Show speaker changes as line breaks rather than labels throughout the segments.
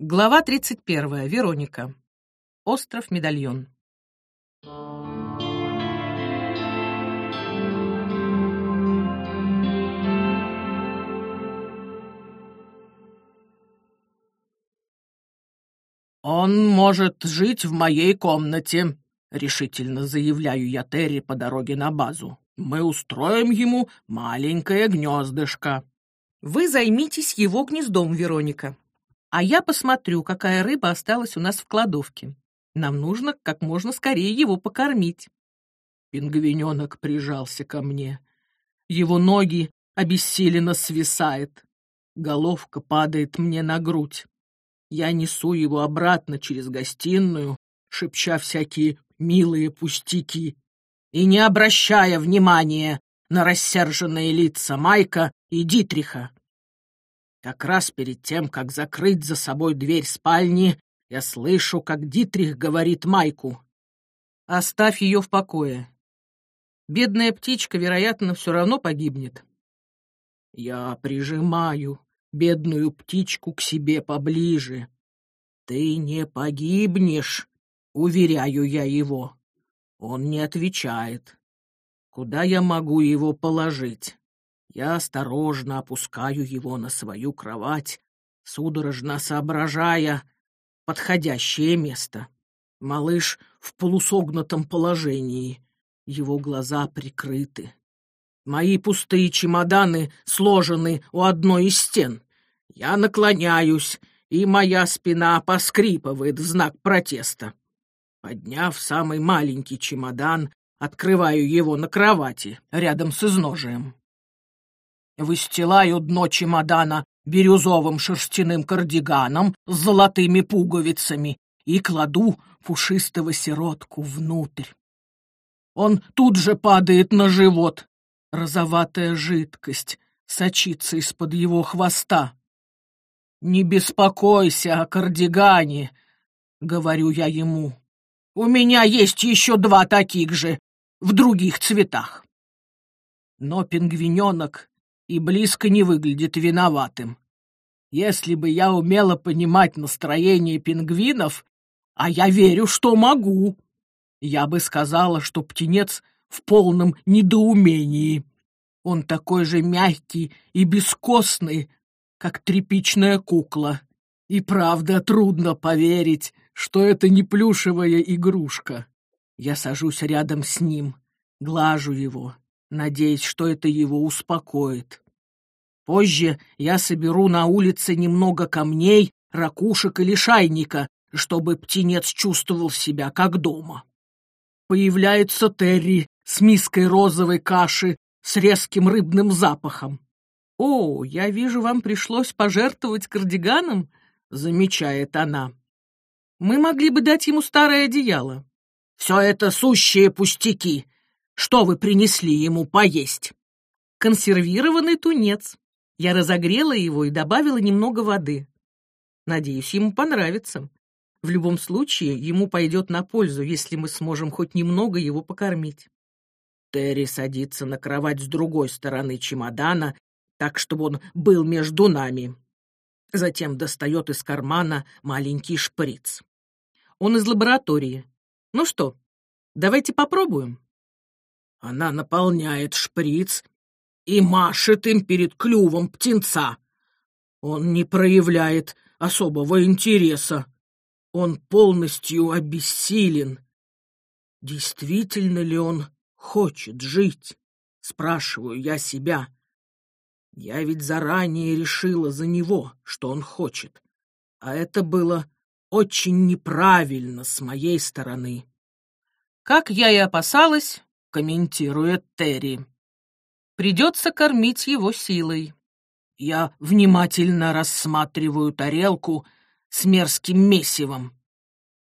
Глава 31. Вероника. Остров Медальон.
«Он может жить в моей комнате», — решительно заявляю я Терри по дороге на базу. «Мы устроим ему маленькое гнездышко».
Вы займитесь его гнездом, Вероника. А я посмотрю, какая рыба осталась у нас в кладовке. Нам нужно как можно скорее его покормить.
Пингвиненок прижался ко мне. Его ноги обессиленно свисает. Головка падает мне на грудь. Я несу его обратно через гостиную, шепча всякие милые пустяки и не обращая внимания на рассерженные лица Майка и Дитриха. Как раз перед тем, как закрыть за собой дверь спальни, я слышу, как Дитрих говорит Майку.
«Оставь ее в покое. Бедная птичка, вероятно, все равно погибнет».
Я прижимаю бедную птичку к себе поближе. «Ты не погибнешь», — уверяю я его. Он не отвечает. Куда я могу его положить? Я осторожно опускаю его на свою кровать, судорожно соображая подходящее место. Малыш в полусогнутом положении, его глаза прикрыты. Мои пустые чемоданы сложены у одной из стен. Я наклоняюсь, и моя спина поскрипывает в знак протеста. Подняв самый маленький чемодан, открываю его на кровати рядом с изножием. Выстилаю дно чемодана бирюзовым шерстяным кардиганом с золотыми пуговицами и кладу пушистого сиротку внутрь. Он тут же падает на живот. Розоватая жидкость сочится из-под его хвоста. «Не беспокойся о кардигане», — говорю я ему. «У меня есть еще два таких же, в других цветах». Но пингвиненок и близко не выглядит виноватым. Если бы я умела понимать настроение пингвинов, а я верю, что могу, я бы сказала, что птенец в полном недоумении. Он такой же мягкий и бескостный, как тряпичная кукла. И правда трудно поверить, что это не плюшевая игрушка. Я сажусь рядом с ним, глажу его, надеясь, что это его успокоит. Позже я соберу на улице немного камней, ракушек или шайника, чтобы птенец чувствовал себя как дома. Появляется Терри с миской розовой каши с резким рыбным запахом.
«О, я вижу, вам пришлось пожертвовать кардиганом», — замечает она. «Мы могли бы дать ему старое одеяло».
«Все это сущие пустяки. Что вы принесли ему поесть?»
«Консервированный тунец. Я разогрела его и добавила немного воды. Надеюсь, ему понравится. В любом случае, ему пойдет на пользу, если мы сможем хоть немного его покормить».
Терри садится на кровать с другой стороны чемодана, так, чтобы он был между нами. Затем достает из кармана маленький шприц.
Он из лаборатории. Ну что, давайте попробуем.
Она наполняет шприц и машет им перед клювом птенца. Он не проявляет особого интереса. Он полностью обессилен. Действительно ли он хочет жить? Спрашиваю я себя. Я ведь заранее решила за него, что он хочет. А это было очень неправильно с моей стороны.
Как я и опасалась, комментирует Терри. Придется кормить его силой.
Я внимательно рассматриваю тарелку с мерзким месивом.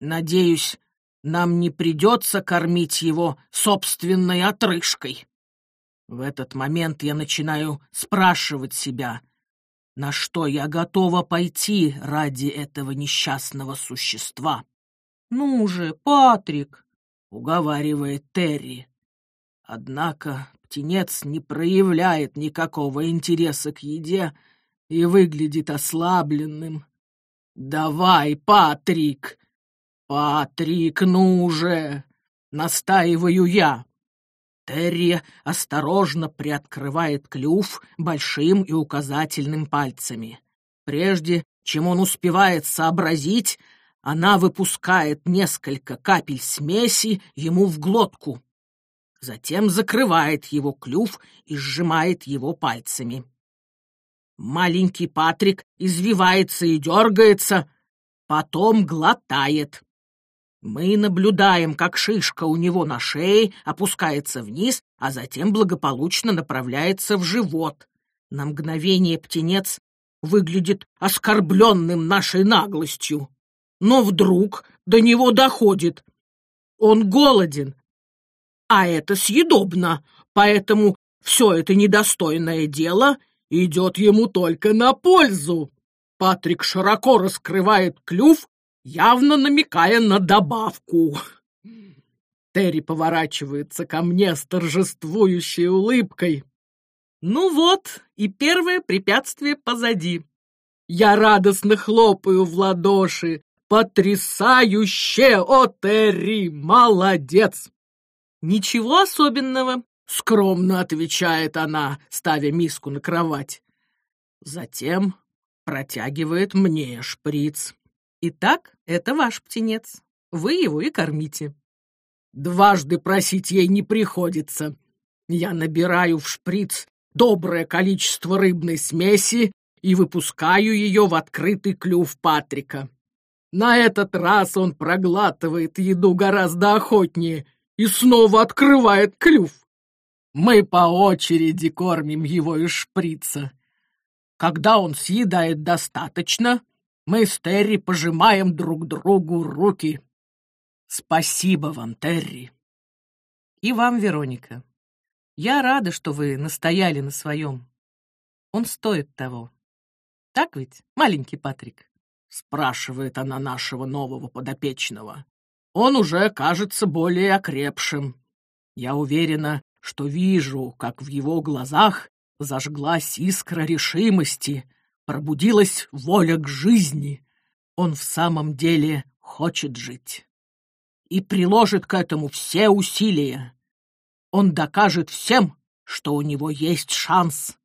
Надеюсь, нам не придется кормить его собственной отрыжкой. В этот момент я начинаю спрашивать себя, на что я готова пойти ради этого несчастного существа.
«Ну же, Патрик!»
— уговаривает Терри. Однако птенец не проявляет никакого интереса к еде и выглядит ослабленным. Давай, Патрик! Патрик, ну же! Настаиваю я. Терри осторожно приоткрывает клюв большим и указательным пальцами. Прежде чем он успевает сообразить, она выпускает несколько капель смеси ему в глотку. Затем закрывает его клюв и сжимает его пальцами. Маленький Патрик извивается и дергается, потом глотает. Мы наблюдаем, как шишка у него на шее опускается вниз, а затем благополучно направляется в живот. На мгновение птенец выглядит оскорбленным нашей наглостью. Но вдруг до него доходит. Он голоден, а это съедобно, поэтому все это недостойное дело идет ему только на пользу. Патрик широко раскрывает клюв явно намекая на добавку. Терри поворачивается ко мне с торжествующей улыбкой.
Ну вот, и первое препятствие позади.
Я радостно хлопаю в ладоши. Потрясающе! О, Терри, молодец!
Ничего особенного,
скромно отвечает она, ставя миску на кровать. Затем протягивает мне шприц.
Итак, это ваш птенец. Вы его и кормите.
Дважды просить ей не приходится. Я набираю в шприц доброе количество рыбной смеси и выпускаю ее в открытый клюв Патрика. На этот раз он проглатывает еду гораздо охотнее и снова открывает клюв. Мы по очереди кормим его из шприца. Когда он съедает достаточно, мы с Терри пожимаем друг другу руки. Спасибо вам, Терри.
И вам, Вероника. Я рада, что вы настояли на своем. Он стоит того. Так ведь, маленький Патрик?
Спрашивает она нашего нового подопечного. Он уже кажется более окрепшим. Я уверена, что вижу, как в его глазах зажглась искра решимости, пробудилась воля к жизни. Он в самом деле хочет жить. И приложит к этому все усилия. Он докажет всем, что у него есть шанс.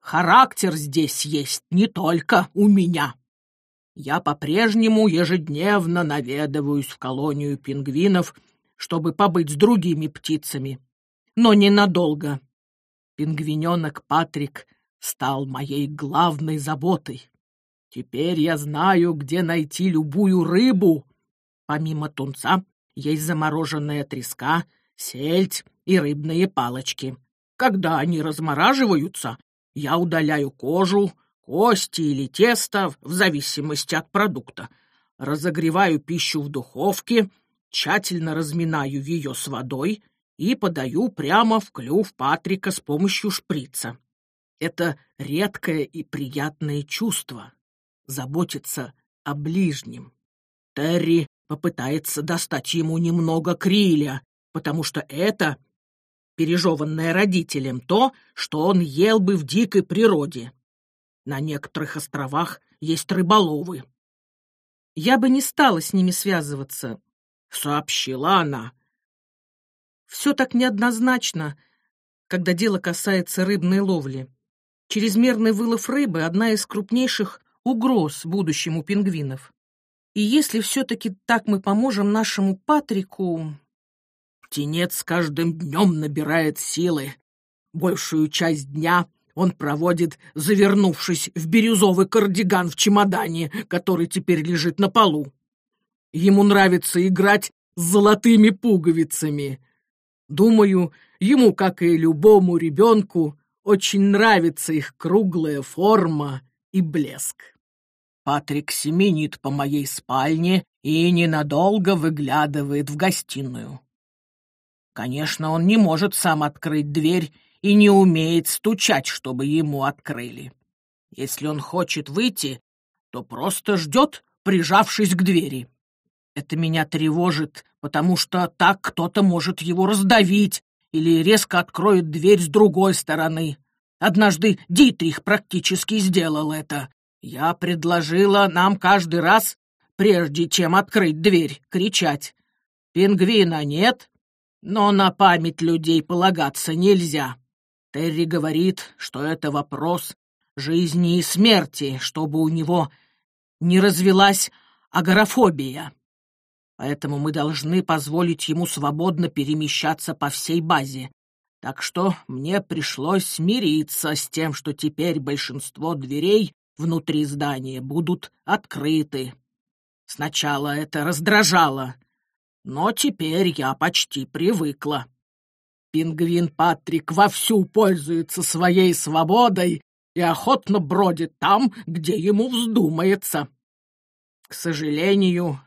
Характер здесь есть не только у меня. Я по-прежнему ежедневно наведываюсь в колонию пингвинов, чтобы побыть с другими птицами. Но ненадолго. Пингвиненок Патрик стал моей главной заботой. Теперь я знаю, где найти любую рыбу. Помимо тунца есть замороженная треска, сельдь и рыбные палочки. Когда они размораживаются, я удаляю кожу, кости или тесто, в зависимости от продукта. Разогреваю пищу в духовке, тщательно разминаю ее с водой и подаю прямо в клюв Патрика с помощью шприца. Это редкое и приятное чувство — заботиться о ближнем. Терри попытается достать ему немного криля, потому что это, пережеванное родителем, то, что он ел бы в дикой природе. На некоторых островах есть рыболовы.
Я бы не стала с ними связываться, —
сообщила она.
Все так неоднозначно, когда дело касается рыбной ловли. Чрезмерный вылов рыбы — одна из крупнейших угроз будущему пингвинов. И если все-таки так мы поможем нашему Патрику...
Птенец с каждым днем набирает силы. Большую часть дня он проводит, завернувшись в бирюзовый кардиган в чемодане, который теперь лежит на полу. Ему нравится играть с золотыми пуговицами. Думаю, ему, как и любому ребенку, очень нравится их круглая форма и блеск. Патрик семенит по моей спальне и ненадолго выглядывает в гостиную. Конечно, он не может сам открыть дверь и не умеет стучать, чтобы ему открыли. Если он хочет выйти, то просто ждет, прижавшись к двери. Это меня тревожит, потому что так кто-то может его раздавить или резко откроет дверь с другой стороны. Однажды Дитрих практически сделал это. Я предложила нам каждый раз, прежде чем открыть дверь, кричать. Пингвина нет, но на память людей полагаться нельзя. Терри говорит, что это вопрос жизни и смерти, чтобы у него не развелась агорафобия. Поэтому мы должны позволить ему свободно перемещаться по всей базе. Так что мне пришлось смириться с тем, что теперь большинство дверей внутри здания будут открыты. Сначала это раздражало, но теперь я почти привыкла. Пингвин Патрик вовсю пользуется своей свободой и охотно бродит там, где ему вздумается. К сожалению,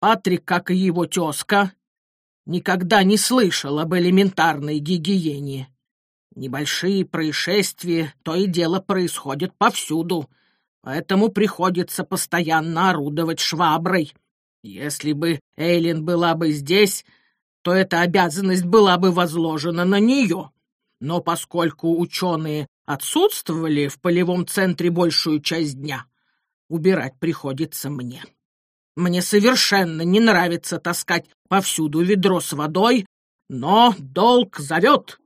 Патрик, как и его тезка, никогда не слышал об элементарной гигиене. Небольшие происшествия то и дело происходят повсюду, поэтому приходится постоянно орудовать шваброй. Если бы Эйлин была бы здесь, то эта обязанность была бы возложена на нее. Но поскольку ученые отсутствовали в полевом центре большую часть дня, убирать приходится мне. Мне совершенно не нравится таскать повсюду ведро с водой, но долг зовет.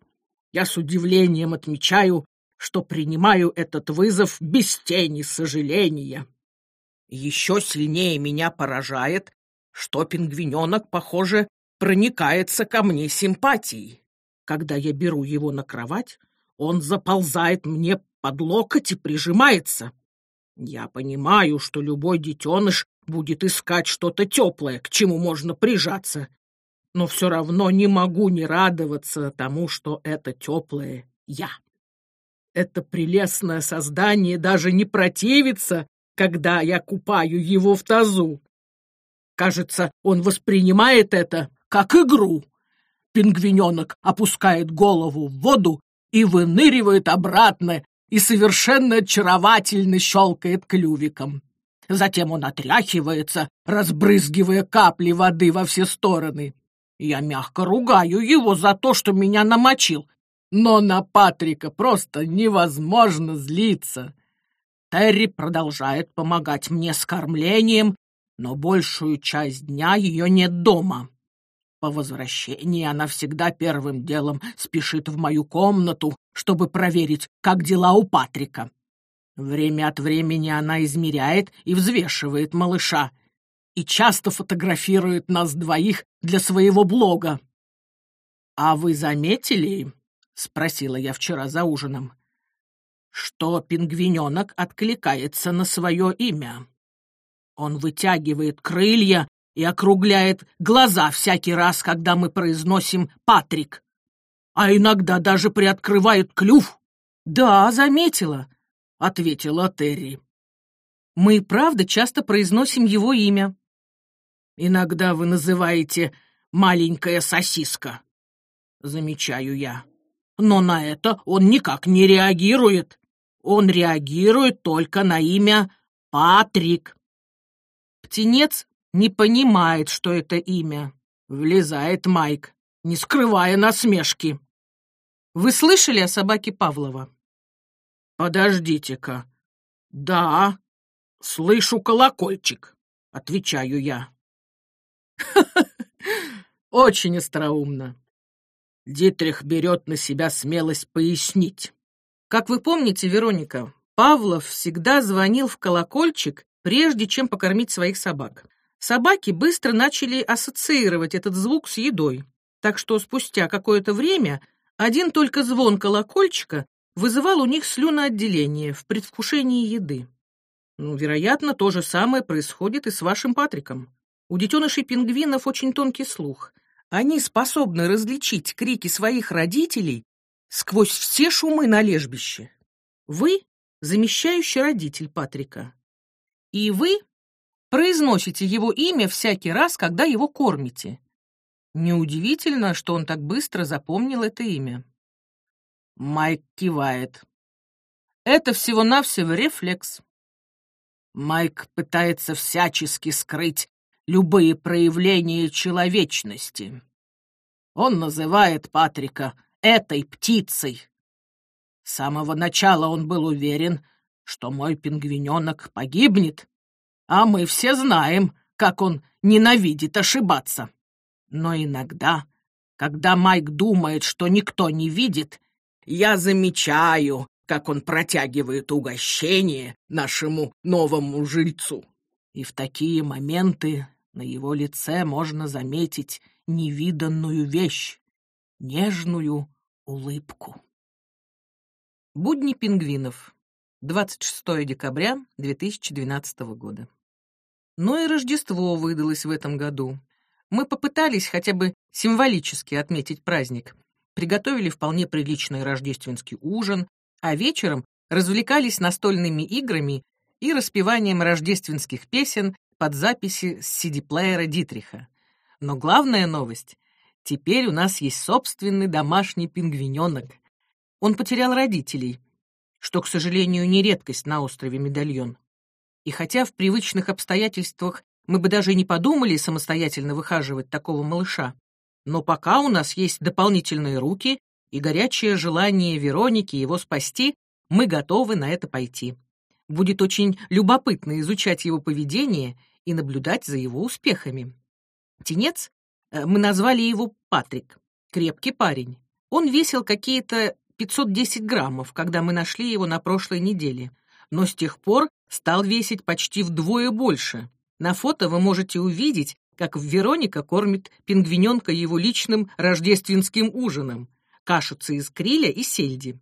Я с удивлением отмечаю, что принимаю этот вызов без тени сожаления. Еще сильнее меня поражает, что пингвиненок, похоже, проникается ко мне симпатией. Когда я беру его на кровать, он заползает мне под локоть и прижимается. Я понимаю, что любой детеныш будет искать что-то теплое, к чему можно прижаться, но все равно не могу не радоваться тому, что это теплое я. Это прелестное создание даже не противится, когда я купаю его в тазу. Кажется, он воспринимает это как игру. Пингвиненок опускает голову в воду и выныривает обратно, и совершенно очаровательно щелкает клювиком. Затем он отряхивается, разбрызгивая капли воды во все стороны. Я мягко ругаю его за то, что меня намочил, но на Патрика просто невозможно злиться. Терри продолжает помогать мне с кормлением, но большую часть дня ее нет дома. По возвращении она всегда первым делом спешит в мою комнату, чтобы проверить, как дела у Патрика. Время от времени она измеряет и взвешивает малыша и часто фотографирует нас двоих для своего блога. «А вы заметили, — спросила я вчера за ужином, — что пингвиненок откликается на свое имя? Он вытягивает крылья и округляет глаза всякий раз, когда мы произносим «Патрик», а иногда даже приоткрывает клюв. «Да, заметила», — ответила Терри. «Мы, правда, часто произносим его имя». «Иногда вы называете «маленькая сосиска», — замечаю я. Но на это он никак не реагирует. Он реагирует только на имя Патрик. Птенец не понимает, что это имя. Влезает Майк, не скрывая насмешки. Вы слышали о собаке Павлова? Подождите-ка. Да, слышу колокольчик, отвечаю я. Очень остроумно. Дитрих берет на себя смелость пояснить. Как вы помните, Вероника, Павлов всегда звонил в колокольчик, прежде чем покормить своих собак. Собаки быстро начали ассоциировать этот звук с едой, так что спустя какое-то время один только звон колокольчика вызывал у них слюноотделение в предвкушении еды. Ну, вероятно, то же самое происходит и с вашим Патриком. У детенышей пингвинов очень тонкий слух. Они способны различить крики своих родителей сквозь все шумы на лежбище. Вы — замещающий родитель Патрика. И вы Произносите его имя всякий раз, когда его кормите. Неудивительно, что он так быстро запомнил это имя. Майк кивает. Это всего-навсего рефлекс. Майк пытается всячески скрыть любые проявления человечности. Он называет Патрика этой птицей. С самого начала он был уверен, что мой пингвиненок погибнет, а мы все знаем, как он ненавидит ошибаться. Но иногда, когда Майк думает, что никто не видит, я замечаю, как он протягивает угощение нашему новому жильцу. И в такие моменты на его лице можно заметить невиданную вещь — нежную улыбку.
Будни пингвинов. 26 декабря 2012 года. Но и Рождество выдалось в этом году. Мы попытались хотя бы символически отметить праздник. Приготовили вполне приличный рождественский ужин, а вечером развлекались настольными играми и распеванием рождественских песен под записи с CD-плеера Дитриха. Но главная новость — теперь у нас есть собственный домашний пингвиненок. Он потерял родителей, что, к сожалению, не редкость на острове Медальон. И хотя в привычных обстоятельствах мы бы даже не подумали самостоятельно выхаживать такого малыша, но пока у нас есть дополнительные руки и горячее желание Вероники его спасти, мы готовы на это пойти. Будет очень любопытно изучать его поведение и наблюдать за его успехами. Тенец, э, мы назвали его Патрик, крепкий парень. Он весил какие-то 510 граммов, когда мы нашли его на прошлой неделе, но с тех пор стал весить почти вдвое больше. На фото вы можете увидеть, как Вероника кормит пингвиненка его личным рождественским ужином, кашица из криля и сельди.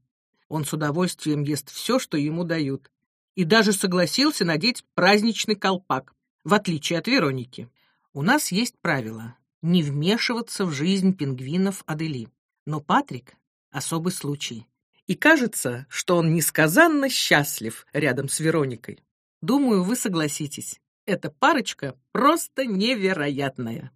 Он с удовольствием ест все, что ему дают, и даже согласился надеть праздничный колпак, в отличие от Вероники. У нас есть правило не вмешиваться в жизнь пингвинов Адели. Но Патрик — особый случай. И кажется, что он несказанно счастлив рядом с Вероникой. Думаю, вы согласитесь. Эта парочка просто невероятная.